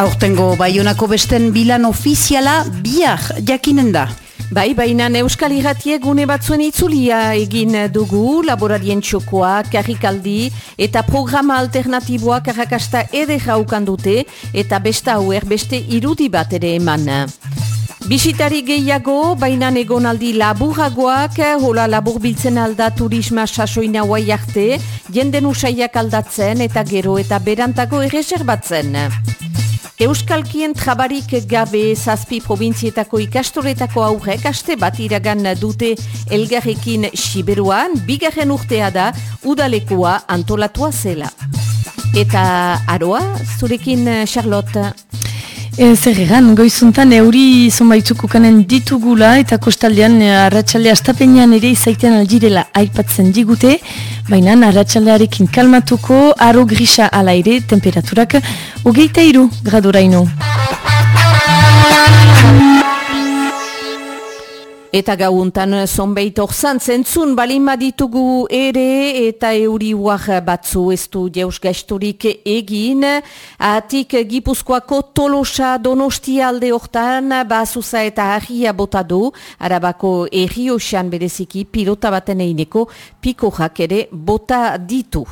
Aurtengo Baionako besten bilan ofiziala bihar jakinen da. Bai, baina Euskal Irratie gune batzuen itzulia egin dugu, laborarien txokoa, karrikaldi eta programa alternatiboak arrakasta ere jaukan dute eta besta hauer beste irudi bat ere eman. Bisitari gehiago, baina egonaldi laburagoak, hola labur biltzen alda turisma sasoina guai arte, jenden usaiak aldatzen eta gero eta berantago erreserbatzen. Euskalkien trabarik gabe zazpi provintzietako ikastoretako aurrek aste bat iragan dute elgarrekin siberuan, bigarren urtea da udalekoa antolatua zela. Eta aroa, zurekin Charlotte? E, zer egan, goizuntan euri zonbaitzuk ukanen ditugula eta kostaldean e, arratsalde astapenean ere izaiten aldirela aipatzen digute, baina arratsaldearekin kalmatuko, aro grisa ala ere temperaturak hogeita iru gradoraino. Eta gauntan zonbeit orzan zentzun balima ditugu ere eta euri batzu ez du jeus gaizturik egin. Atik gipuzkoako tolosa donosti alde hortan bazuza eta ahia bota du. Arabako errioxan bereziki pilota baten eineko piko ere bota ditu.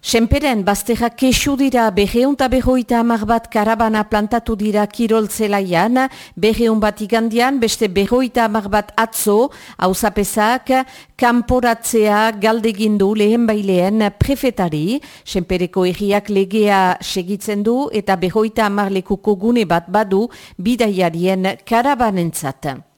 Senperen, bazterra kesu dira berreun eta berroita amar bat karabana plantatu dira kirol zelaian, berreun bat igandian, beste berroita amar bat atzo, hausapesak, kanporatzea galdegindu lehen baileen prefetari, senpereko erriak legea segitzen du eta berroita amar lekuko gune bat badu bidaiarien karabanentzat.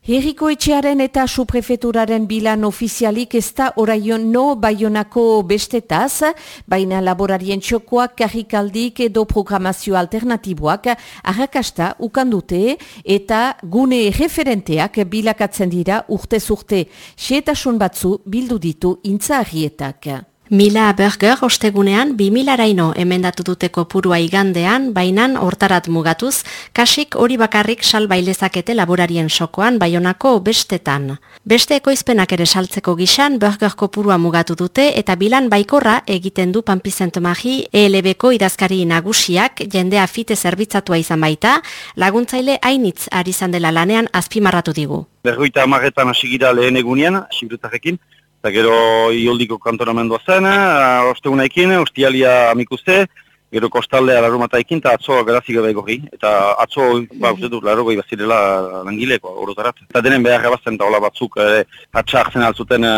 Herriko etxearen eta suprefeturaren bilan ofizialik ez da oraion no baionako bestetaz, baina laborarien txokoak karrikaldik edo programazio alternatiboak arrakasta ukandute eta gune referenteak bilakatzen dira urte-zurte. Xetasun batzu bildu ditu intzaharrietak. Mila Berger ostegunean 2000 araino emendatu duteko purua igandean, bainan hortarat mugatuz, kasik hori bakarrik salbailezakete laborarien sokoan baionako bestetan. Beste ekoizpenak ere saltzeko gixan Berger kopurua mugatu dute eta bilan baikorra egiten du Pampizent Magi ELB-ko idazkari nagusiak jendea fite zerbitzatua izan baita, laguntzaile hainitz ari dela lanean azpimarratu digu. Bergoita amaretan hasigira lehen egunean, sibrutarekin, eta gero ioldiko kantonamendua zen, uh, ostegunekin, ostialia amikuste, gero kostaldea larumata ekin, eta atzo garazik gabe gogi. Eta atzo, ba, uste du, laro goi bazirela langileko, orotarat. Eta denen behar ebazten da, hola batzuk, e, atxa hartzen altzuten, e,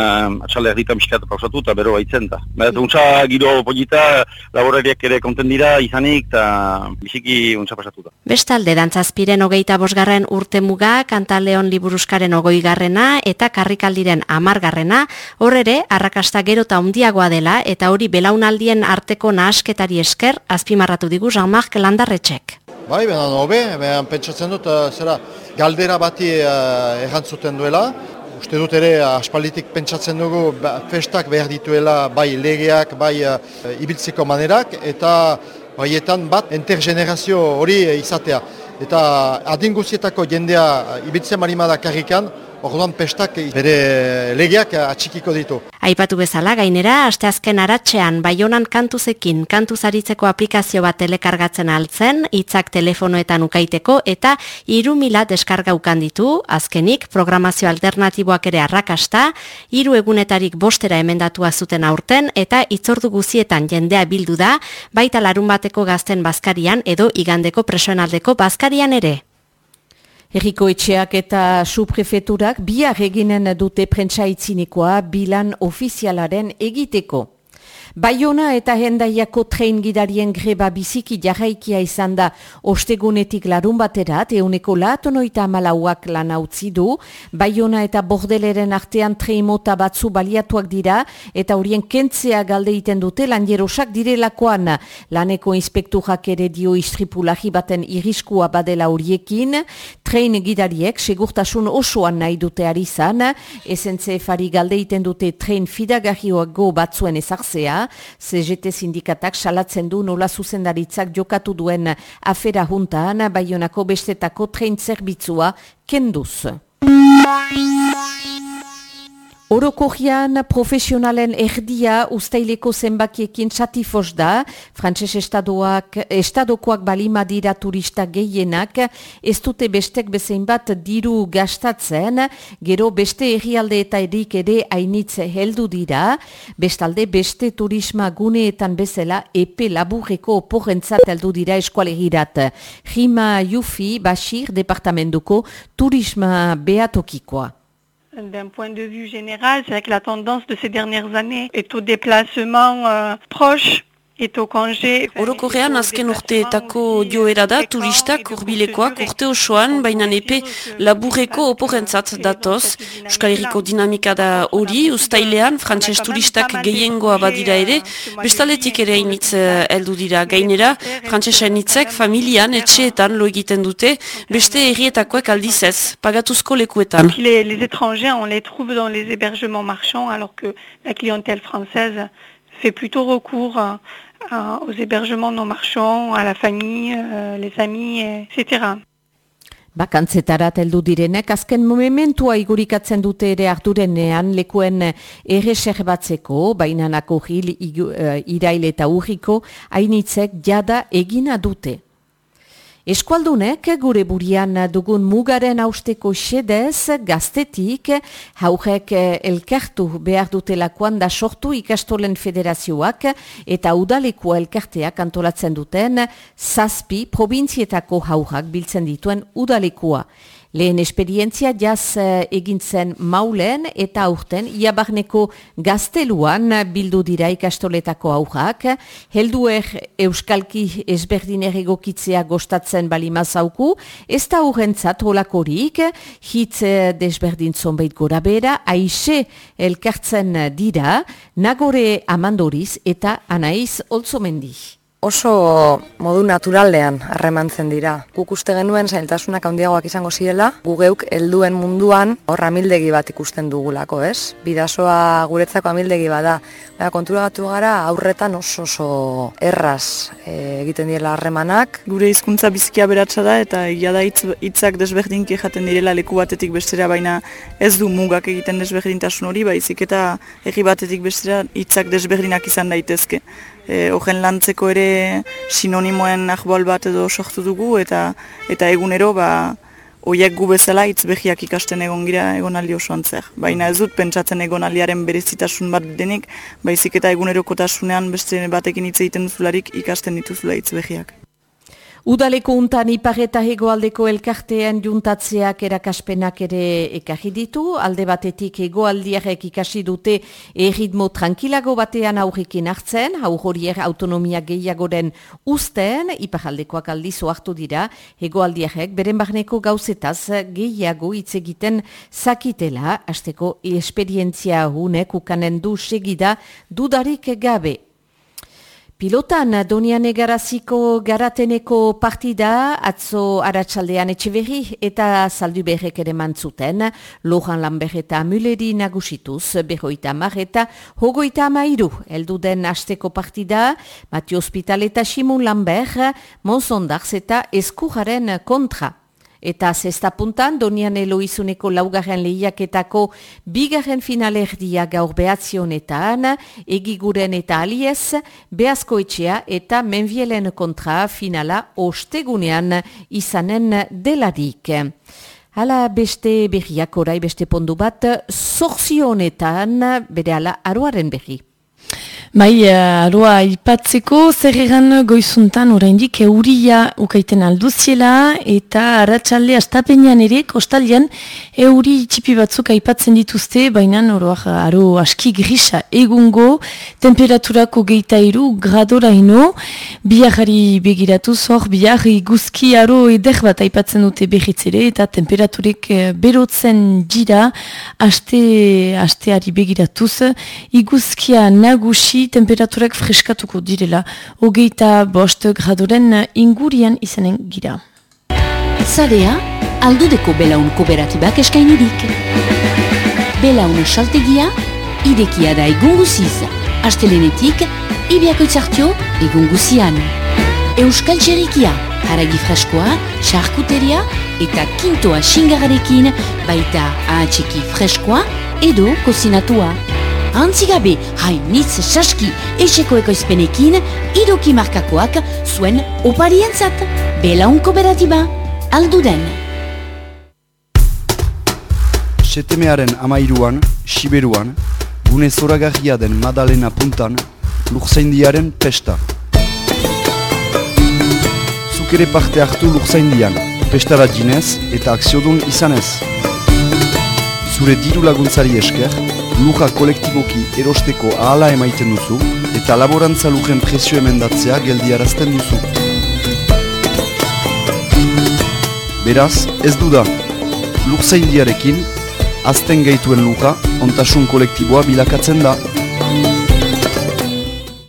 atxalde erditan miskatu pausatu, eta bero haitzen da. Ba, untsa giro polita, laborariak ere konten dira, izanik, eta biziki untsa pasatu da. Bestalde, dantzazpiren hogeita bosgarren urte muga, kantaleon liburuskaren ogoi garrena, eta karrikaldiren amargarrena, horre arrakasta gero eta ondiagoa dela, eta hori belaunaldien arteko nahasketari esker, azpimarratu digu Jean-Marc Landarretxek. Bai, benan hobe, benan pentsatzen dut, uh, zera, galdera bati uh, errantzuten duela. Uste dut ere, uh, aspalditik pentsatzen dugu ba, festak behar dituela bai legeak, bai uh, ibiltzeko manerak, eta baietan bat intergenerazio hori izatea. Eta adinguzietako jendea ibiltzen marimada karrikan, Orduan pestak bere legeak atxikiko ditu. Aipatu bezala gainera, asteazken aratzean baionan kantuzekin kantuzaritzeko aplikazio bat telekargatzen altzen, hitzak telefonoetan ukaiteko eta iru mila deskarga ukan ditu, azkenik programazio alternatiboak ere arrakasta, hiru egunetarik bostera emendatua zuten aurten eta itzordu guzietan jendea bildu da, baita larun bateko gazten bazkarian edo igandeko presoenaldeko bazkarian ere. Herriko etxeak eta suprefeturak biar eginen dute prentsaitzinikoa bilan ofizialaren egiteko. Baiona eta hendaiako tren gidarien greba biziki jarraikia izan da ostegunetik larun baterat, euneko latonoita amalauak lan utzi du. Baiona eta bordeleren artean treimota batzu baliatuak dira eta horien kentzea galde iten dute lan jerosak direlakoan. Laneko inspekturak ere dio istripulahi baten iriskua badela horiekin. Tren gidariek segurtasun osoan nahi dute ari zan. Esentze fari galde iten dute tren fidagarrioak go batzuen ezartzea. CGT sindikatak salatzen du nola zuzendaritzak jokatu duen afera juntaan baionako bestetako tren zerbitzua kenduz. Orokogian profesionalen erdia ustaileko zenbakiekin satifos da, frantses estadoak, estadokoak balima dira turista gehienak, ez dute bestek bezein bat diru gastatzen, gero beste errialde eta erik ere hainitze heldu dira, bestalde beste turisma guneetan bezala epe laburreko oporrentzat heldu dira eskualegirat. Rima Yufi, Bashir, departamentuko turisma beatokikoa. D'un point de vue général, c'est vrai que la tendance de ces dernières années est au déplacement euh, proche Orokorrean azken urteetako joera da turistak urbilekoak urte osoan, baina epe laburreko oporrentzat datoz. Euskal Herriko dinamika da hori, ustailean, frantses turistak gehiengoa badira ere, bestaletik ere hainitz eh, heldu dira gainera, frantsesa hainitzek familian, etxeetan lo egiten dute, beste errietakoek aldizez, pagatuzko lekuetan. Les, les étrangers, on les trouve dans les hébergements marchands, alors que la clientèle française fait plutôt recours aux hébergements non marchands, à la famille, euh, les amis, etc. Bakantzetarat heldu direnek azken momentua igurikatzen dute ere ardurenean lekuen erreser batzeko, baina nako hil uh, irail eta urriko hainitzek jada egina dute. Eskualdunek gure burian dugun mugaren austeko xedez gaztetik haurek elkartu behar dutelakoan da sortu ikastolen federazioak eta udaleko elkarteak antolatzen duten zazpi probintzietako haurak biltzen dituen udalekoa. Lehen esperientzia jaz uh, egintzen maulen eta aurten iabarneko gazteluan bildu dira ikastoletako aurrak. Helduer euskalki ezberdinek egokitzea gostatzen balimazauku, ez da aurrentzat holakorik, hitz uh, desberdin zonbait gora bera, aise elkartzen dira, nagore amandoriz eta anaiz olzomendik oso modu naturalean harremantzen dira. Guk uste genuen zailtasunak handiagoak izango zirela, gugeuk helduen munduan hor amildegi bat ikusten dugulako, ez? Bidasoa guretzako amildegi bada. Baina kontura gara aurretan oso oso erraz e, egiten direla harremanak. Gure hizkuntza bizkia beratsa da eta ia da hitzak desberdinki jaten direla leku batetik bestera, baina ez du mugak egiten desberdintasun hori, baizik eta herri batetik bestera hitzak desberdinak izan daitezke e, ogen lantzeko ere sinonimoen ahbol bat edo sortu dugu eta eta egunero ba oiek gu bezala hitz behiak ikasten egon gira egonaldi osoan zer. Baina ez dut pentsatzen egonaldiaren berezitasun bat denik, baizik eta egunerokotasunean beste batekin hitz egiten duzularik ikasten dituzula hitz behiak. Udaleko untan ipareta hegoaldeko elkartean juntatzeak erakaspenak ere ekarri ditu, alde batetik hegoaldiarek ikasi dute erritmo tranquilago batean aurrekin hartzen, aurrorier autonomia gehiagoren usten, iparaldekoak aldizo hartu dira, hegoaldiarek beren barneko gauzetaz gehiago hitz egiten zakitela, hasteko esperientzia hunek ukanen du segida dudarik gabe. Pilotan, Donian Egaraziko garateneko partida, atzo aratsaldean etxeberri eta saldu berrek ere mantzuten, Lohan Lambert eta Muleri nagusituz, berroita mar eta hogoita amairu. Eldu den asteko partida, Mati Hospital eta Simon Lambert, Monsondarz eta Eskuraren kontra. Eta zesta puntan, Donian Eloizuneko laugarren lehiaketako bigarren finalerdia gaur behatzionetan, egiguren eta aliez, behazko eta menvielen kontra finala ostegunean izanen deladik. Hala beste berriak orai beste pondu bat, zorzionetan bere ala aruaren berri. Bai, uh, aroa ipatzeko, zer egan goizuntan oraindik euria ukaiten alduziela eta arratsalde astapenean ere kostalian euri txipi batzuk aipatzen dituzte, baina oroak aro aski grisa egungo, temperaturako geita iru gradora ino, biarari begiratu zor, biar iguzki aro eder bat aipatzen dute behitzere eta temperaturek eh, berotzen dira aste, asteari begiratuz, iguzkia nagusi temperaturak freskatuko direla, hogeita bost gradoren ingurian izanen gira. Zarea, aldudeko belaun kooperatibak eskainirik. Belaun saltegia, idekia da egunguziz. Astelenetik, ibiako itzartio egunguzian. Euskal Txerikia, haragi freskoa, charkuteria eta kintoa xingararekin baita ahatxiki freskoa edo kozinatua. Antzigabe, hainitz saski eseko ekoizpenekin idoki markakoak zuen oparientzat. Belaun kooperatiba, alduden. Setemearen amairuan, Siberuan, gune zoragarria den Madalena puntan, lurzaindiaren pesta. Zukere parte hartu lurzaindian, pestara jinez eta akziodun izanez. Zure diru laguntzari esker, luja kolektiboki erosteko ahala emaiten duzu eta laborantza lujen presio emendatzea geldiarazten duzu. Beraz, ez du da, lurzaindiarekin, azten gaituen luja, ontasun kolektiboa bilakatzen da.